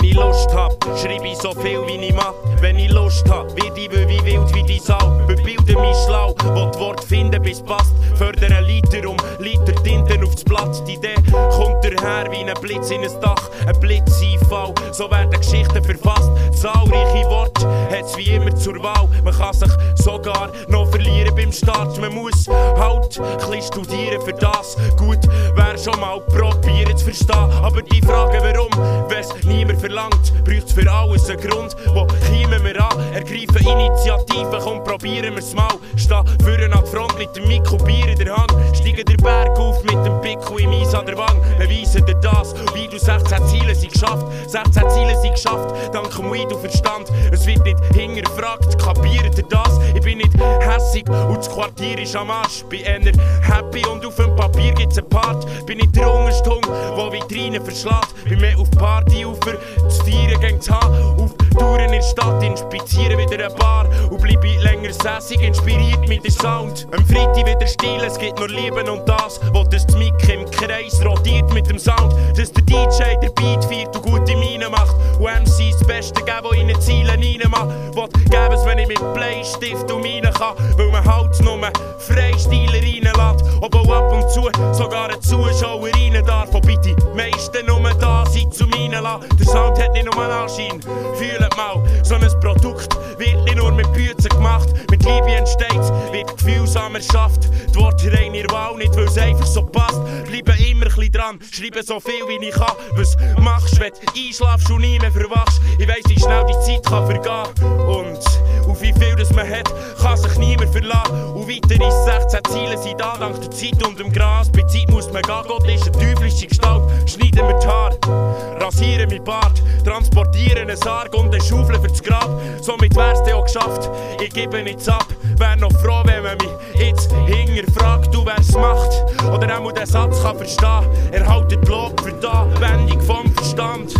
Lust hab, schreib ich so viel wie ich mag. Wenn ich Lust hab, wird ich wie wild wie die Sau. Bebilde mich schlau, wo die Wort finden bis passt. Fördere Liter um Liter Tinten aufs Blatt. Die Idee kommt daher wie ein Blitz in ein Dach, ein Blitzeinfall. So werden Geschichten verfasst. Zahlreiche Worte hat's wie immer zur Wahl. Man kann sich sogar noch verlieren beim Start. Man muss halt ein studieren für das. Gut, wär schon mal probieren zu verstehen. Aber die Frage warum, wenn's niemand verlangt, braucht's für alles einen Grund. Wo kommen wir an? Ergreifen Initiativen, komm, probieren wir's mal. Steh vorne an die Front mit dem Mikro, Bier in der Hand. Steigen den Berg auf mit dem Pickel im Eis an der Wand. Beweisen dir das, wie du 16 Ziele sind geschafft. 16 Ziele sind geschafft, dank dem Weed und Verstand. Es wird nicht hinterfragt, kapiert ihr das? Ich bin nicht hässig und das Quartier ist am Arsch. Bin eher happy und auf dem Papier gibt's ein Part. Bin nicht der Hungerstung, wo Vitrine verschlägt. Bin mehr auf Partyufer, zu feiern gegen haben. Touren in der Stadt, inspizieren wieder eine Bar. Und bleibe länger sässig, inspiriert mit dem Sound. Am Freitag wieder still, es gibt nur Lieben und das. Wo das Mic im Kreis rotiert mit dem Sound. Dass der DJ der Beat feiert und gute Miene macht. Und MC das Beste geben, wo in den Zielen reinmacht. Wollt geben es, wenn ich mit Bleistift um rein kann. Weil man halt nur Freistyle reinlässt. Obwohl ab und zu sogar ein Zuschauer rein darf. Wobei die meisten nur da sind zum reinlassen. Der Sound hat nicht nur einen Anschein. Fühlt mal, so ein Produkt wird nicht nur mit Büzen gemacht. Mit Liebe entsteht, wird gefühlsam erschafft. Die Worte rein ihr Wahl, nicht weil es einfach so passt. Bleibe immer ein dran, schreibe so viel wie ich kann. Was machst, wenn du einschlafst und nie mehr verwachst? Ich weiss, wie schnell die Zeit kann vergehen. Und auf wie viel das man hat, kann sich niemand verlassen. Und weitere 16 Ziele sind da, dank der Zeit und dem Gras. Bei Zeit muss man gehen, Gott ist rasieren mein Bart, transportieren einen Sarg und eine Schaufel fürs Grab. Somit wär's dir auch geschafft, ich gebe nichts ab. Wär noch froh, wenn man mich jetzt hinterfragt, du wer's macht. Oder auch mal den Satz kann verstehen. Erhaltet Lob für die Anwendung vom Verstand.